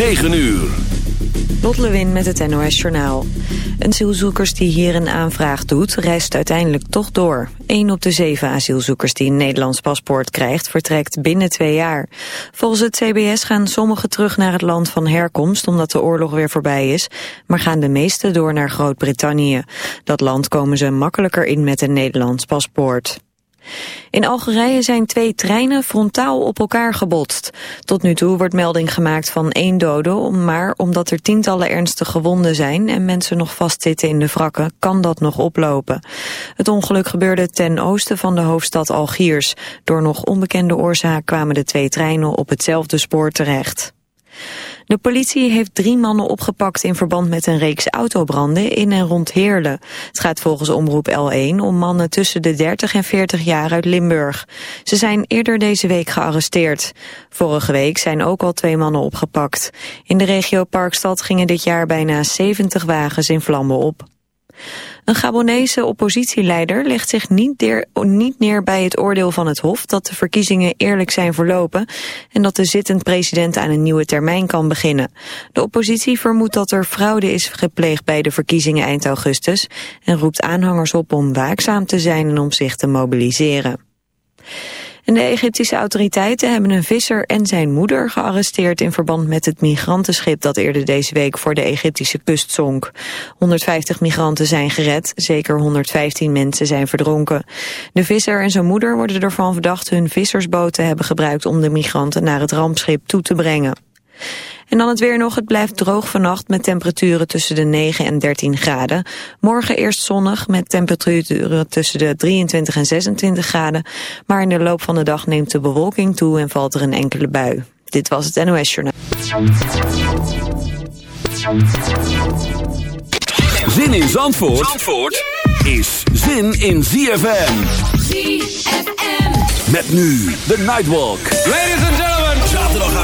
9 uur. Lot met het NOS Journaal. Een asielzoekers die hier een aanvraag doet, reist uiteindelijk toch door. Eén op de zeven asielzoekers die een Nederlands paspoort krijgt, vertrekt binnen twee jaar. Volgens het CBS gaan sommigen terug naar het land van herkomst, omdat de oorlog weer voorbij is, maar gaan de meeste door naar Groot-Brittannië. Dat land komen ze makkelijker in met een Nederlands paspoort. In Algerije zijn twee treinen frontaal op elkaar gebotst. Tot nu toe wordt melding gemaakt van één dode, maar omdat er tientallen ernstige gewonden zijn en mensen nog vastzitten in de wrakken, kan dat nog oplopen. Het ongeluk gebeurde ten oosten van de hoofdstad Algiers. Door nog onbekende oorzaak kwamen de twee treinen op hetzelfde spoor terecht. De politie heeft drie mannen opgepakt in verband met een reeks autobranden in en rond Heerlen. Het gaat volgens Omroep L1 om mannen tussen de 30 en 40 jaar uit Limburg. Ze zijn eerder deze week gearresteerd. Vorige week zijn ook al twee mannen opgepakt. In de regio Parkstad gingen dit jaar bijna 70 wagens in vlammen op. Een Gabonese oppositieleider legt zich niet, neer bij het oordeel van het Hof dat de verkiezingen eerlijk zijn verlopen en dat de zittend president aan een nieuwe termijn kan beginnen. De oppositie vermoedt dat er fraude is gepleegd bij de verkiezingen eind augustus en roept aanhangers op om waakzaam te zijn en om zich te mobiliseren de Egyptische autoriteiten hebben een visser en zijn moeder gearresteerd in verband met het migrantenschip dat eerder deze week voor de Egyptische kust zonk. 150 migranten zijn gered, zeker 115 mensen zijn verdronken. De visser en zijn moeder worden ervan verdacht hun vissersboten hebben gebruikt om de migranten naar het rampschip toe te brengen. En dan het weer nog. Het blijft droog vannacht met temperaturen tussen de 9 en 13 graden. Morgen eerst zonnig met temperaturen tussen de 23 en 26 graden. Maar in de loop van de dag neemt de bewolking toe en valt er een enkele bui. Dit was het NOS Journaal. Zin in Zandvoort, Zandvoort is zin in ZFM. ZFM. Met nu de Nightwalk. Ladies and gentlemen.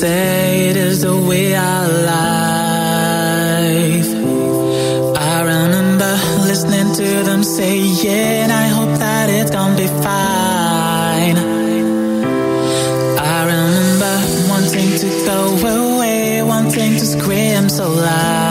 say it is the way I live. I remember listening to them say, yeah, and I hope that it's gonna be fine. I remember wanting to go away, wanting to scream so loud.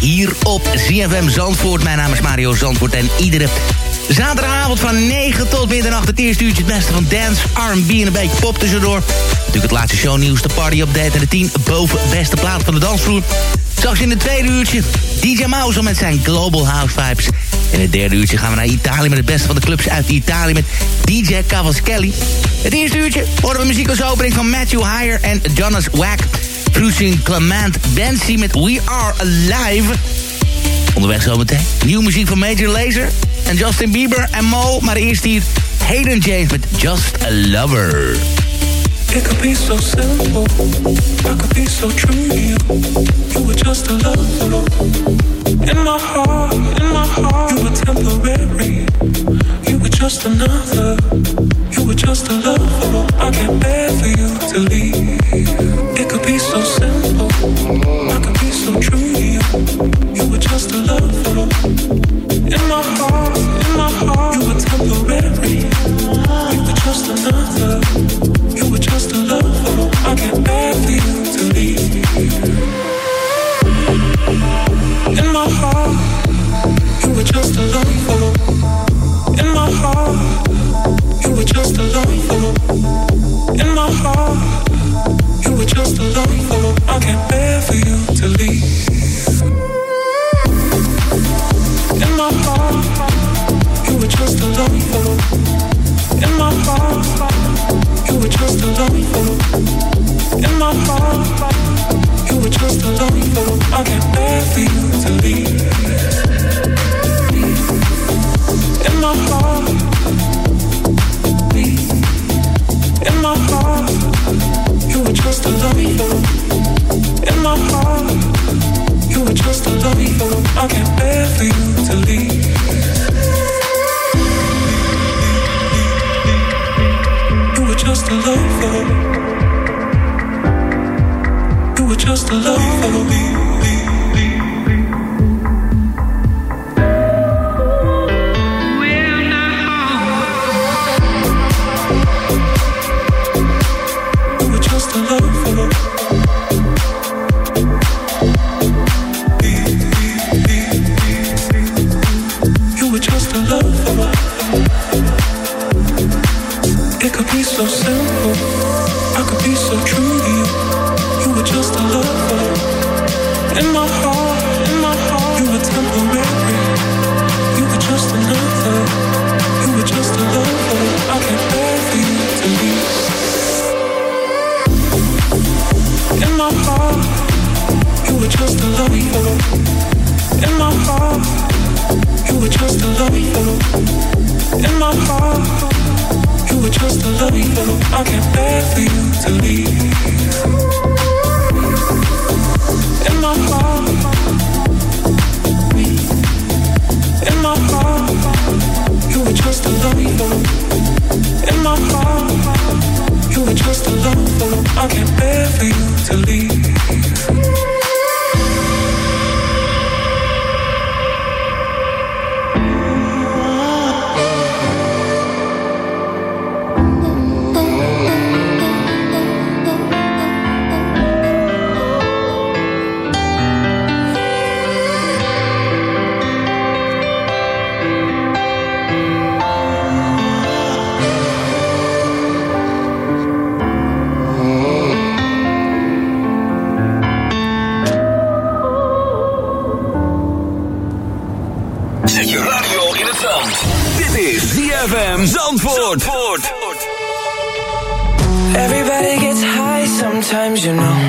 Hier op ZFM Zandvoort. Mijn naam is Mario Zandvoort en iedere zaterdagavond van 9 tot middernacht... het eerste uurtje het beste van dance, R&B en een beetje pop tussendoor. Natuurlijk het laatste shownieuws, de party-update en de 10 boven beste plaat van de dansvloer. Straks in het tweede uurtje DJ Mouse met zijn Global House Vibes. In het derde uurtje gaan we naar Italië met het beste van de clubs uit Italië... met DJ Cavaschelli. Het eerste uurtje horen we muziek als opening van Matthew Heyer en Jonas Wack... Cruising Clement Bancy met We Are Alive. Onderweg zometeen. Nieuwe muziek van Major Lazer en Justin Bieber en Mo. Maar eerst hier Hayden James met Just a Lover. It could be so simple, I could be so you. You were just a lover. In my heart, in my heart, you were temporary. You were just another. You were just a lover. I can't bear for you to leave. It could be so simple, I could be so true to you. You were just a lover. In my heart, in my heart, you were temporary. You were just another. Heart, you were just a lover. I can't bear for you to leave. In my heart, in my heart, you were just a. In my heart, you were just a. I can't bear for you to leave. You know.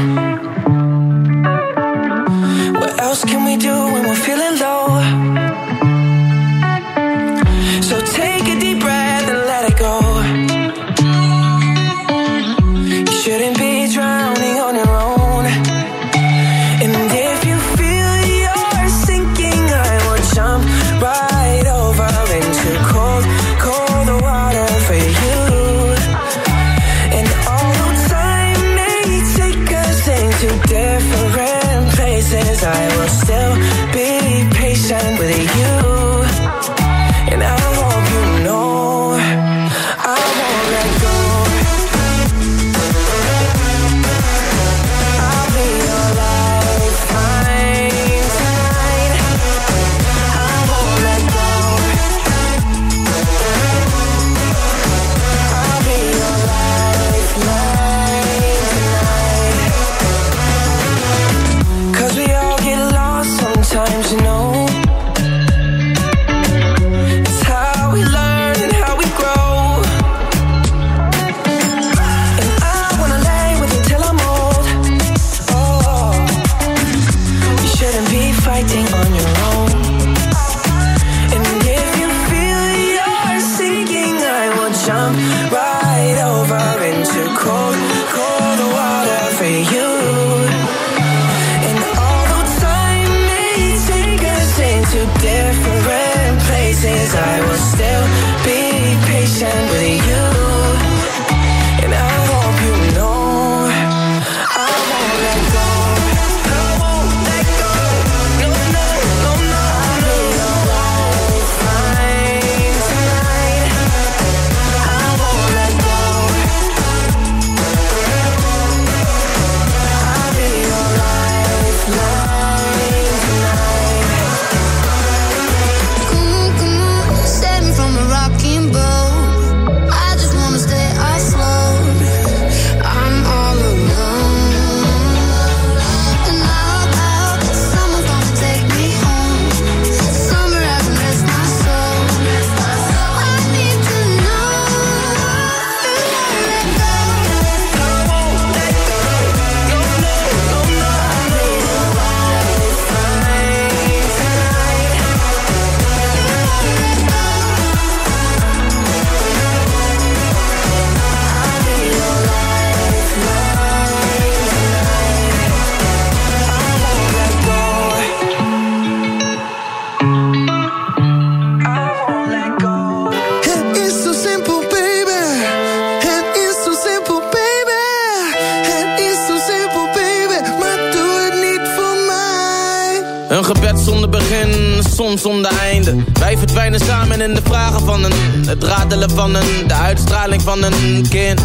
Van een, de uitstraling van een kind.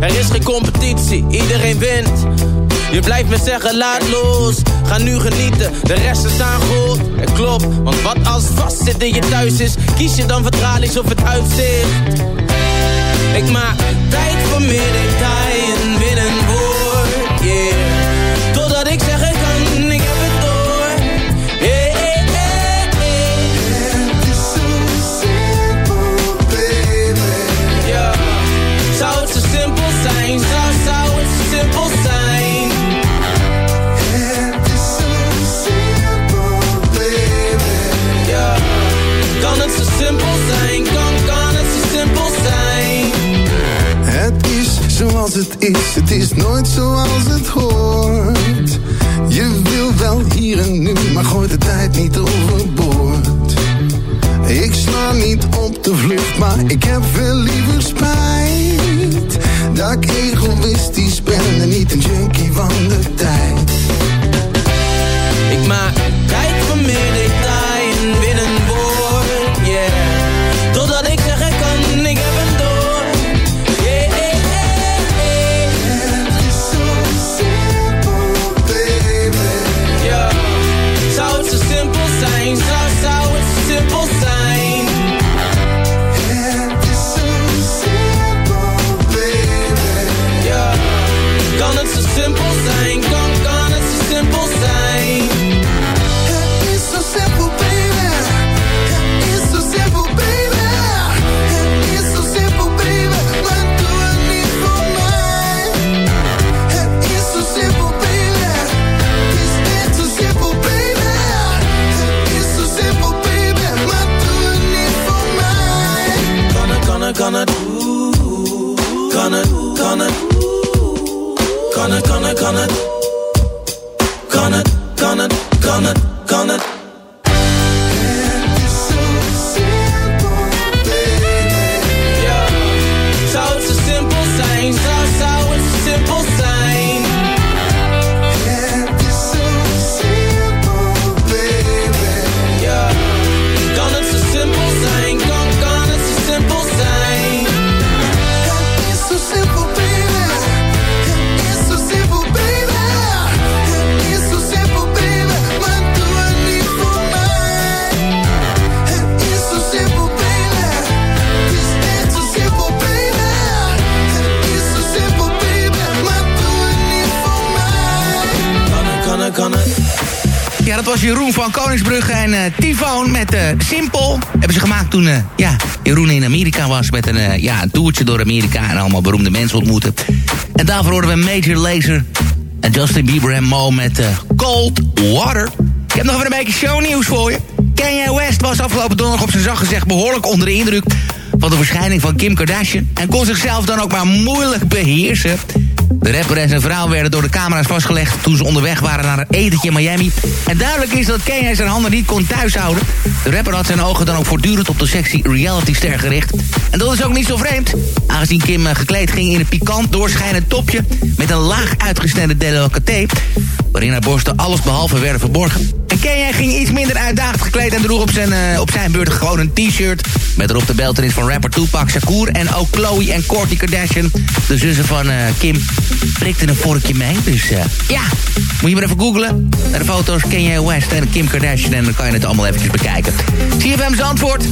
Er is geen competitie, iedereen wint. Je blijft me zeggen, laat los. Ga nu genieten, de rest is aan goed. Het klopt, want wat als vastzitten je thuis is... Kies je dan voor tralies of het uitzicht? Ik maak tijd voor meer detail en binnenwoord, yeah. Totdat ik zeg zoals het is, het is nooit zoals het hoort. Je wil wel hier en nu, maar gooit de tijd niet overboord. Ik sla niet op de vlucht, maar ik heb veel liever spijt. Dat ik egoïstisch ben en niet een junkie van de tijd. Ik maak Simpel. Hebben ze gemaakt toen eh, ja, Jeroen in Amerika was... met een, eh, ja, een toertje door Amerika en allemaal beroemde mensen ontmoeten. En daarvoor hoorden we Major Lazer en Justin Bieber en Mo met eh, Cold Water. Ik heb nog even een beetje shownieuws voor je. Kanye West was afgelopen donderdag op zijn zacht gezegd behoorlijk onder de indruk van de verschijning van Kim Kardashian... en kon zichzelf dan ook maar moeilijk beheersen. De rapper en zijn werden door de camera's vastgelegd... toen ze onderweg waren naar een etentje in Miami. En duidelijk is dat Kanye zijn handen niet kon thuishouden. De rapper had zijn ogen dan ook voortdurend op de sexy reality-ster gericht. En dat is ook niet zo vreemd, aangezien Kim eh, gekleed ging in een pikant doorschijnend topje... met een laag uitgesneden decolleté, waarin haar borsten alles behalve werden verborgen. En Kanye ging iets minder uitdagend gekleed en droeg op zijn, uh, op zijn beurt gewoon een t-shirt... met erop de beltenis van rapper Tupac Shakur en ook Chloe en Kourtney Kardashian... de zussen van uh, Kim, prikten een vorkje mee. Dus ja, moet je maar even googlen. Naar de foto's Kanye West en Kim Kardashian... en dan kan je het allemaal eventjes bekijken. CFM's antwoord.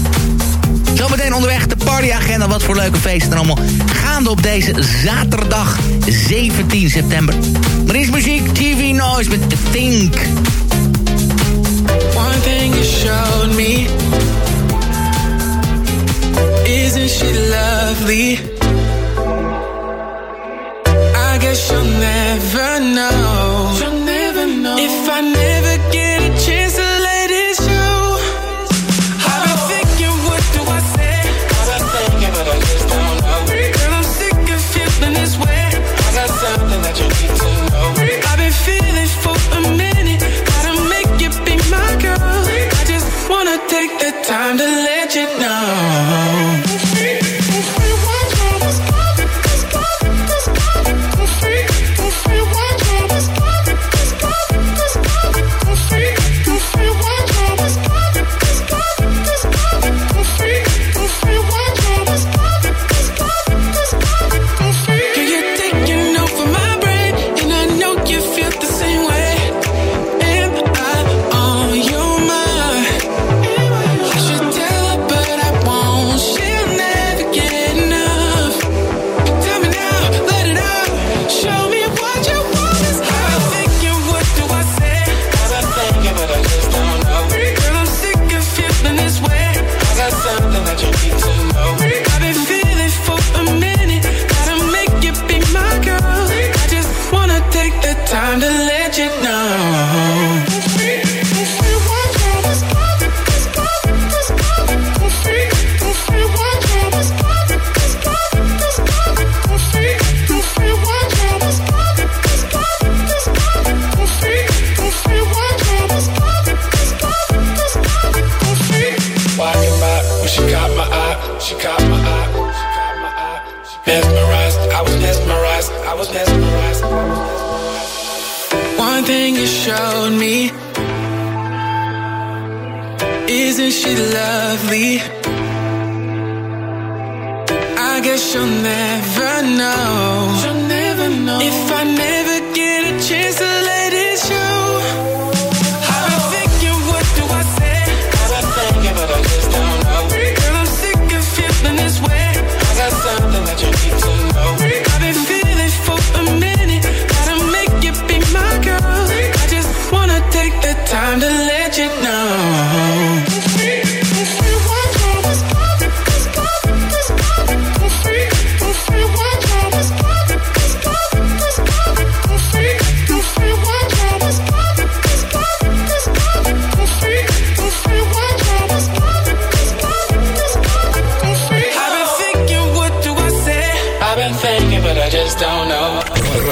Zometeen onderweg de partyagenda. Wat voor leuke feesten allemaal gaande op deze zaterdag 17 september. Maar is muziek, TV Noise met Think. One thing you showed me Isn't she lovely? I guess you'll never know You'll never know If I never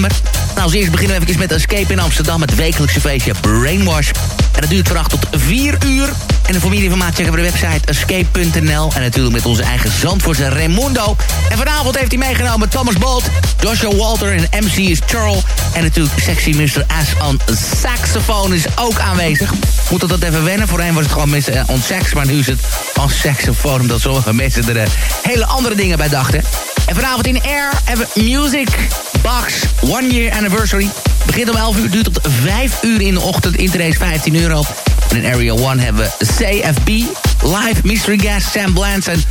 Nou, als eerst beginnen we even met Escape in Amsterdam... het wekelijkse feestje Brainwash. En dat duurt van 8 tot 4 uur. En voor meer informatie checken we de website escape.nl. En natuurlijk met onze eigen Zandvoortse Raimundo. En vanavond heeft hij meegenomen Thomas Bolt, Joshua Walter en MC is Charles. En natuurlijk sexy Mr. S on saxofoon is ook aanwezig. Moet dat dat even wennen. Voorheen was het gewoon Mr. on sax, maar nu is het on saxofoon. Omdat sommige mensen er eh, hele andere dingen bij dachten. En vanavond in Air hebben we Music Box One Year Anniversary. Begint om 11 uur, duurt tot 5 uur in de ochtend. Interrace 15 euro. En in Area 1 hebben we CFB, Live Mystery Gas, Sam Blance en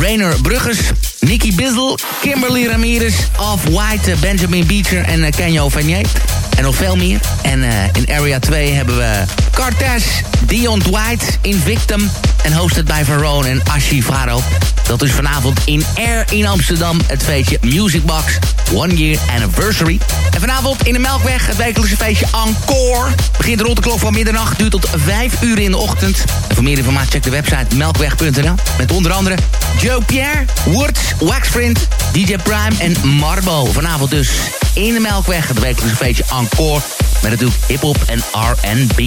Rainer Bruggers. Nicky Bizzle, Kimberly Ramirez, Off-White, Benjamin Beecher en uh, Kenyo Vanier. En nog veel meer. En uh, in Area 2 hebben we Cartes, Dion Dwight, Invictum... en hosted bij Verone en Ashi Faro. Dat is vanavond in Air in Amsterdam. Het feestje Music Box One Year Anniversary. En vanavond in de Melkweg het wekelijkse feestje Encore. Begint rond de klok van middernacht, duurt tot 5 uur in de ochtend. En voor meer informatie check de website melkweg.nl. Met onder andere Joe Pierre, Woods, Waxprint, DJ Prime en Marbo. Vanavond dus in de Melkweg het wekelijkse feestje Encore. Met natuurlijk hip-hop en RB.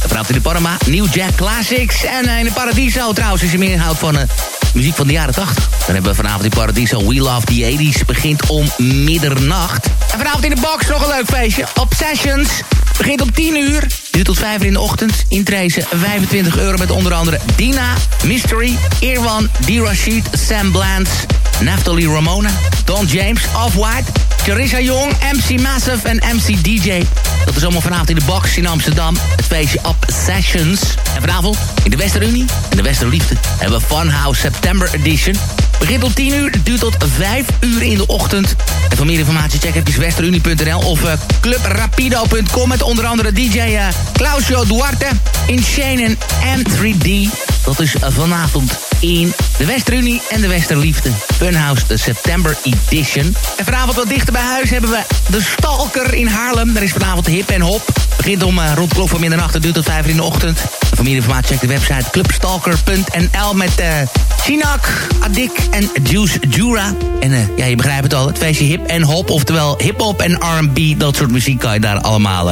Vanavond in de Panama, New Jack Classics. En uh, in de Paradiso trouwens, als je meer houdt van uh, muziek van de jaren 80. Dan hebben we vanavond in Paradiso We Love the 80s. Begint om middernacht. En vanavond in de box nog een leuk feestje. Obsessions. Begint om 10 uur. Duurt tot 5 uur in de ochtend. Intrezen 25 euro met onder andere Dina, Mystery, Irwan, D-Rashid, Sam Bland, Naftali Ramona, Don James, Off-White, Charissa Jong, MC Massive en MC DJ. Dat is allemaal vanavond in de box in Amsterdam. Het feestje Obsessions. En vanavond in de Westerunie en de Westerliefde hebben we Funhouse September Edition. Begint om 10 uur, duurt tot 5 uur in de ochtend. En voor meer informatie check even westerunie.nl of uh, clubrapido.com... met onder andere DJ uh, Clausio Duarte, Insane en M3D. Dat is uh, vanavond in de Westerunie en de Westerliefde. Funhouse de September Edition. En vanavond wat dichter bij huis hebben we de Stalker in Haarlem. Daar is vanavond hip en hop. Begint om uh, rond klok van middernacht en duurt tot 5 uur in de ochtend. En voor meer informatie check de website clubstalker.nl met uh, Chinak, Adik en Juice Jura. En ja, je begrijpt het al, het feestje hip en hop, oftewel hip-hop en R&B, dat soort muziek kan je daar allemaal,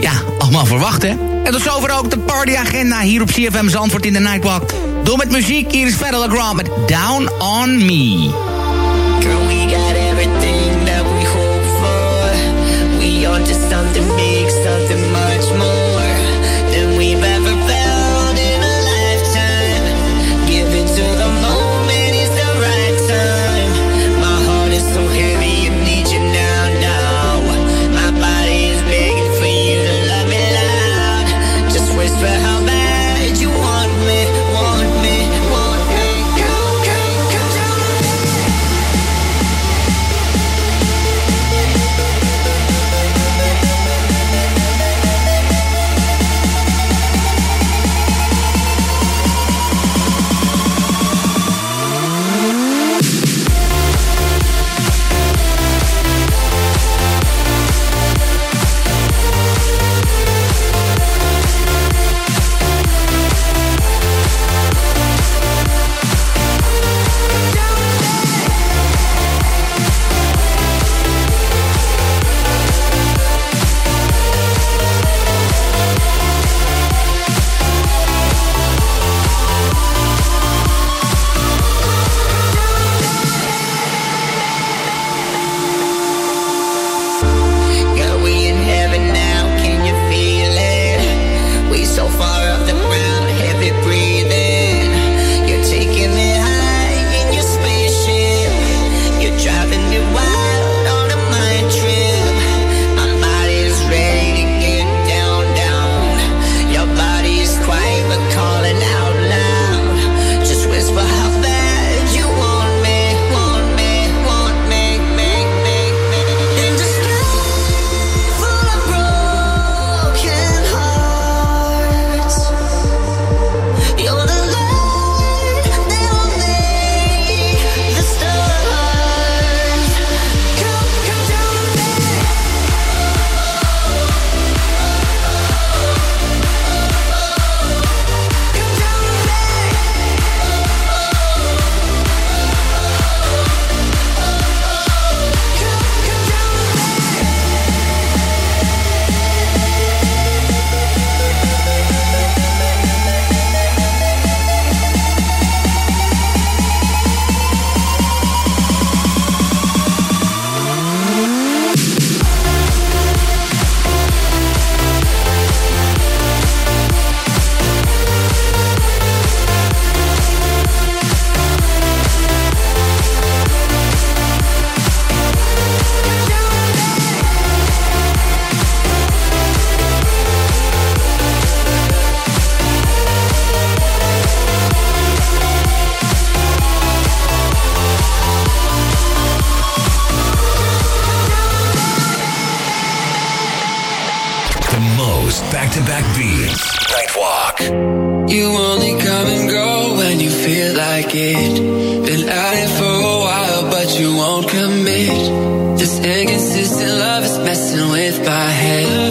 ja, allemaal verwachten. En tot zover ook de partyagenda hier op CFM Zandvoort in de Nightwalk. Door met muziek, hier is Federal met Down on Me. Girl, we got everything that we. We on to something big, something head.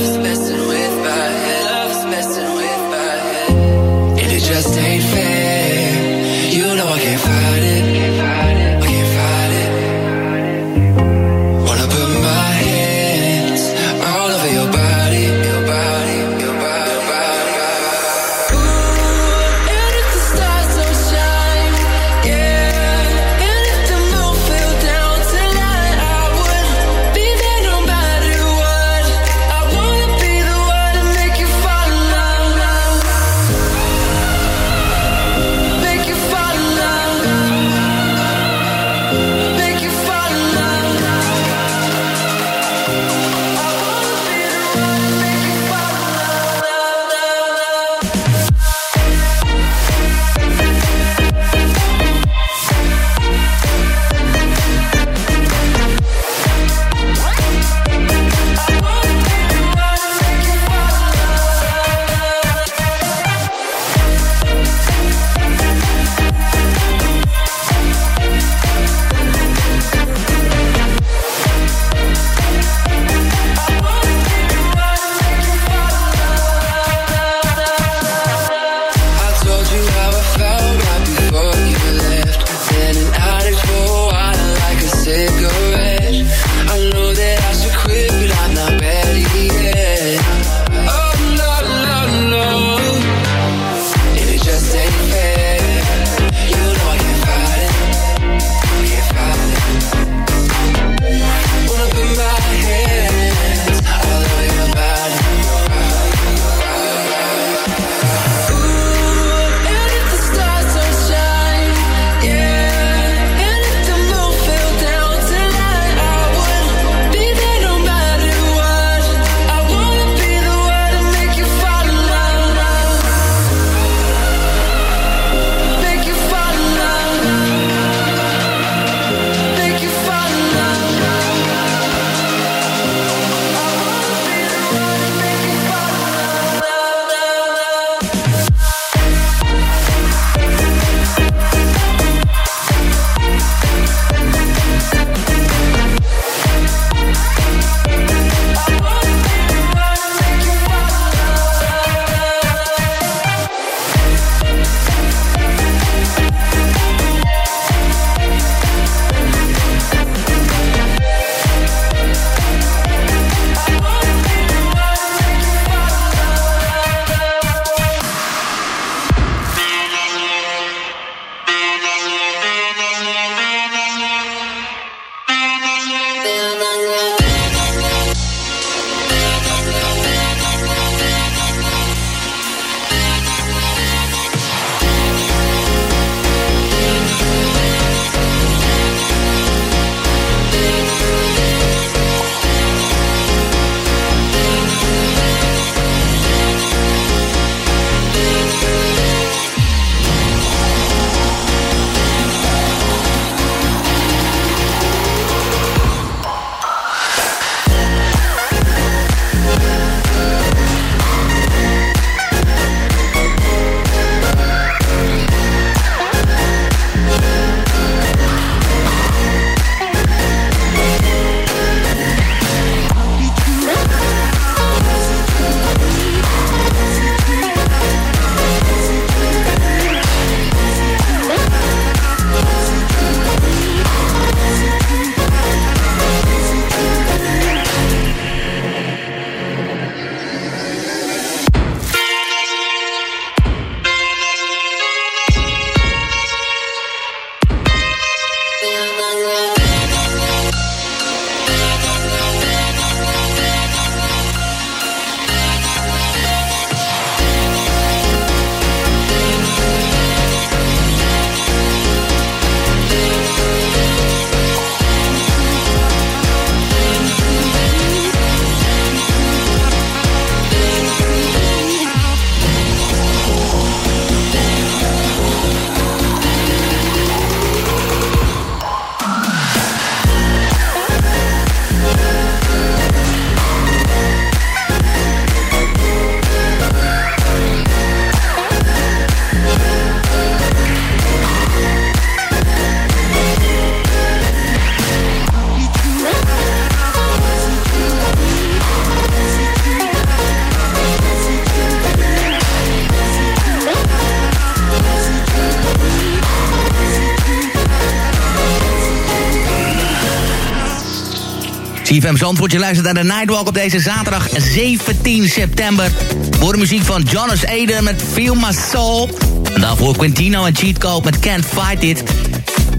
CFM Zandvoort, je luistert naar de Nightwalk op deze zaterdag 17 september. Voor de muziek van Jonas Eden met Feel My Soul. En daarvoor Quintino en Cheat Code met Can't Fight It.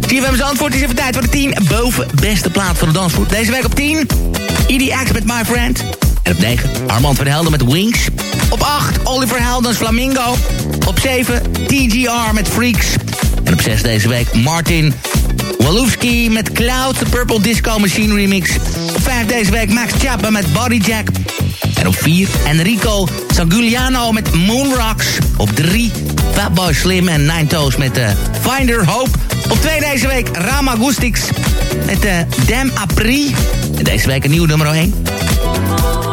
CFM Zandvoort is even tijd voor de 10 boven beste plaat voor de dansvoet. Deze week op 10, EDX met My Friend. En op 9, Armand van Helden met Wings. Op 8, Oliver Heldens Flamingo. Op 7, TGR met Freaks. En op 6 deze week, Martin Walowski met Cloud, de Purple Disco Machine remix. Op 5 deze week Max Chapman met Bodyjack. En op 4 Enrico Sanguliano met Moonrocks. Op 3 Fatboy Slim en Nine Toes met uh, Finder Hope. Op 2 deze week Rama Gustix met uh, Dam Apri. En deze week een nieuw nummer 1.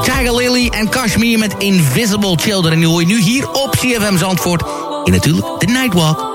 Tiger Lily en Kashmir met Invisible Children. En die hoor je nu hier op CFM Zandvoort. In natuurlijk The Nightwalk.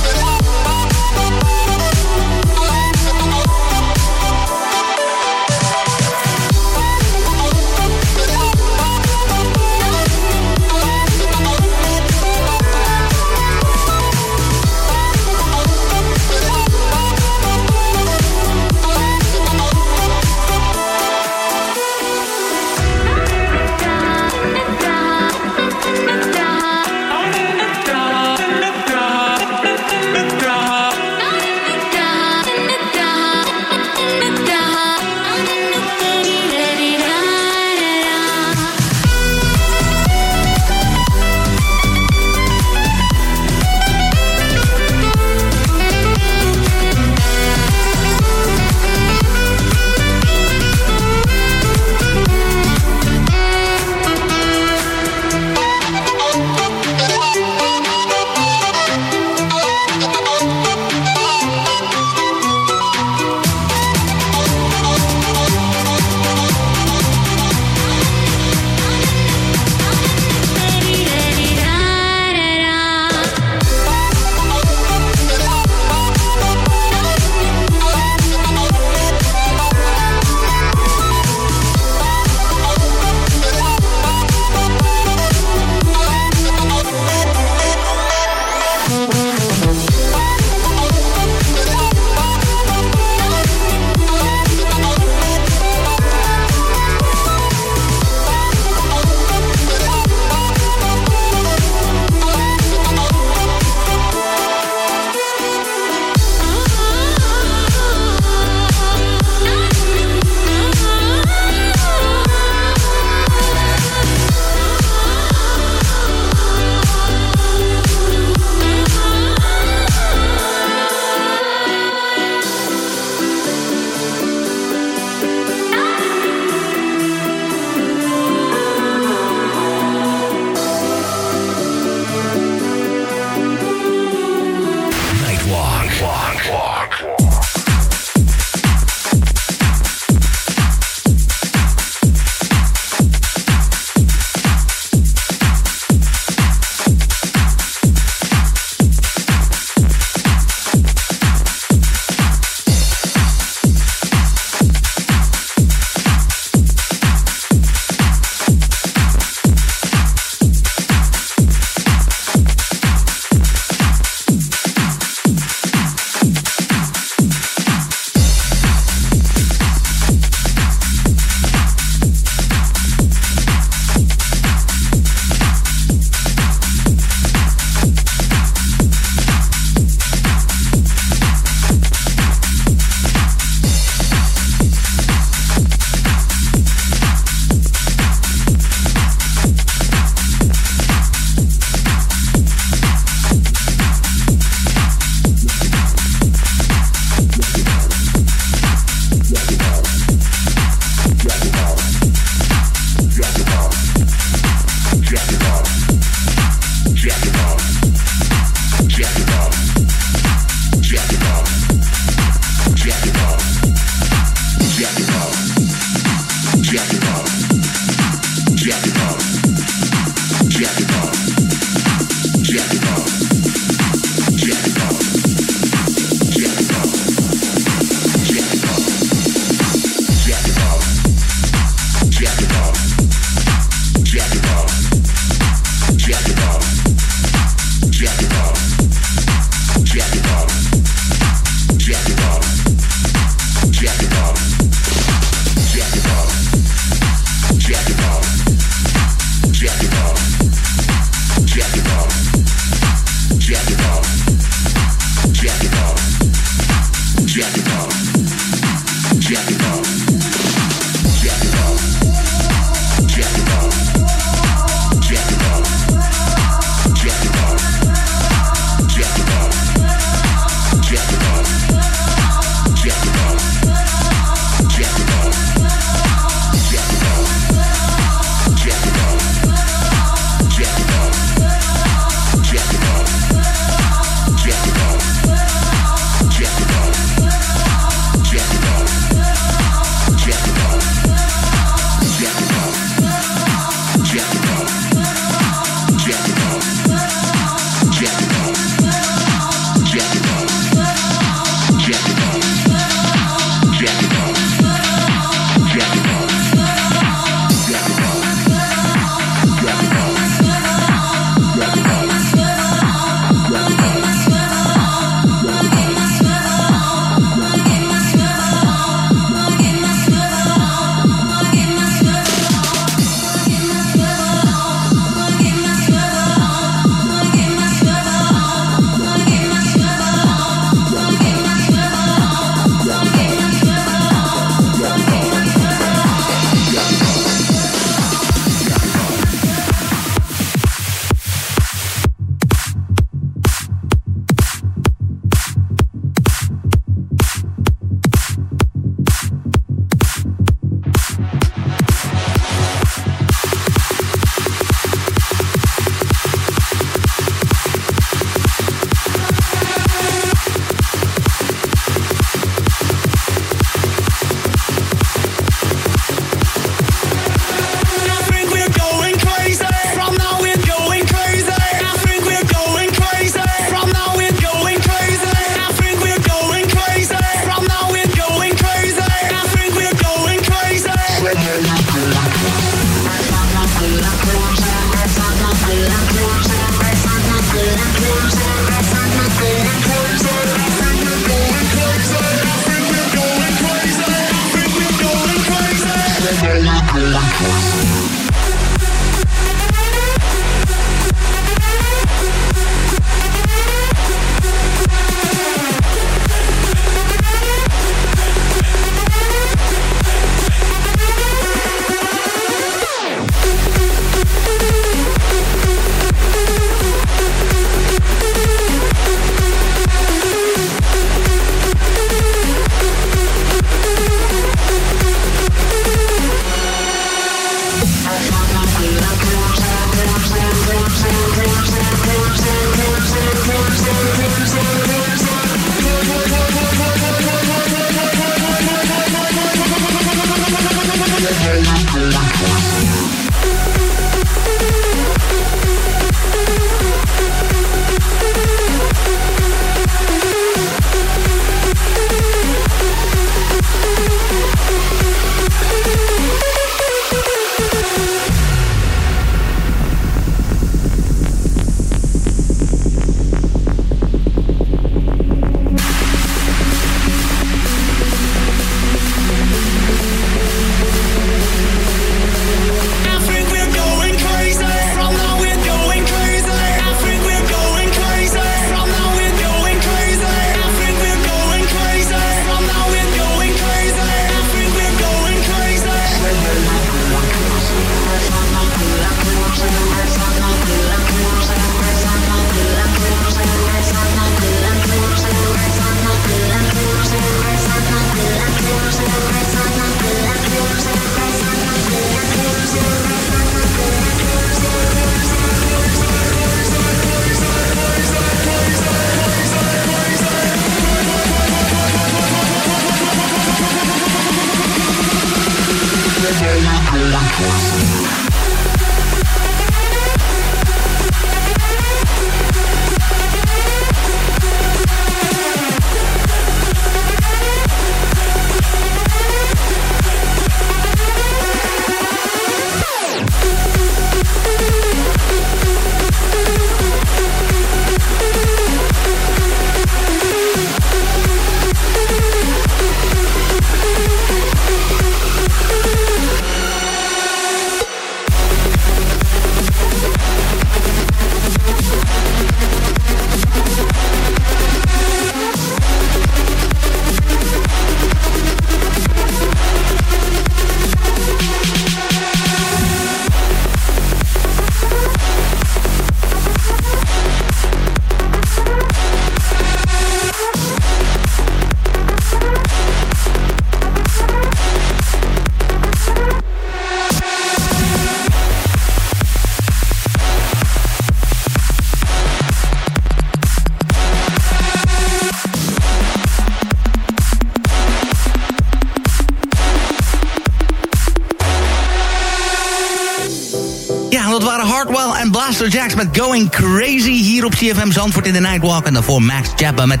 Met Going Crazy hier op CFM Zandvoort in de Nightwalk. En daarvoor Max Chapman met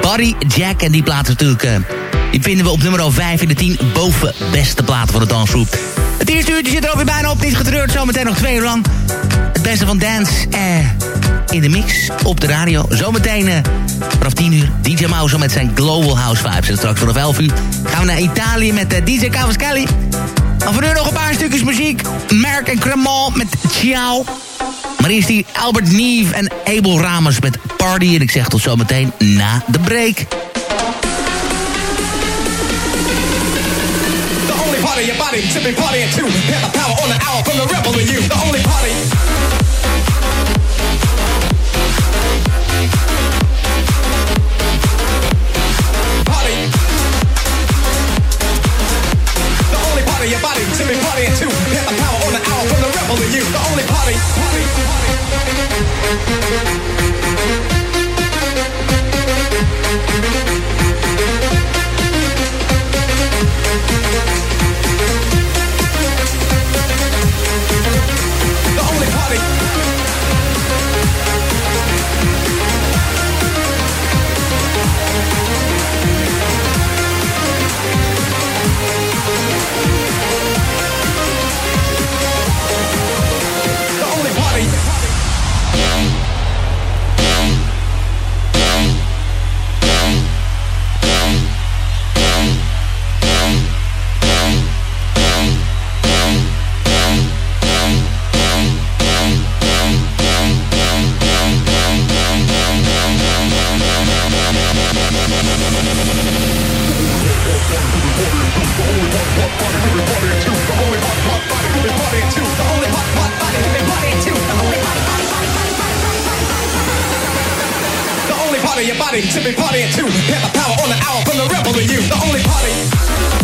Buddy Jack. En die plaats natuurlijk, uh, die vinden we op nummer 5 in de 10 boven beste platen voor de dansgroep. Het eerste uurtje zit er alweer bijna op, niet getreurd, zometeen nog twee uur lang. Het beste van dance eh, in de mix op de radio. Zometeen eh, vanaf 10 uur DJ Mouse met zijn Global House Vibes. En straks vanaf 11 uur gaan we naar Italië met DJ Cavaschelli. Maar voor nu nog een paar stukjes muziek. Merk en Cremant met Ciao. Maar eerst die Albert Neve en Abel Ramos met Party. En ik zeg tot zometeen na de break. The only part of your body to be partying to. Have the power on the hour from the rebel in you. The only party. Party. Part your body to be partying to. Have the power on the hour from the rebel in you. The only. Party.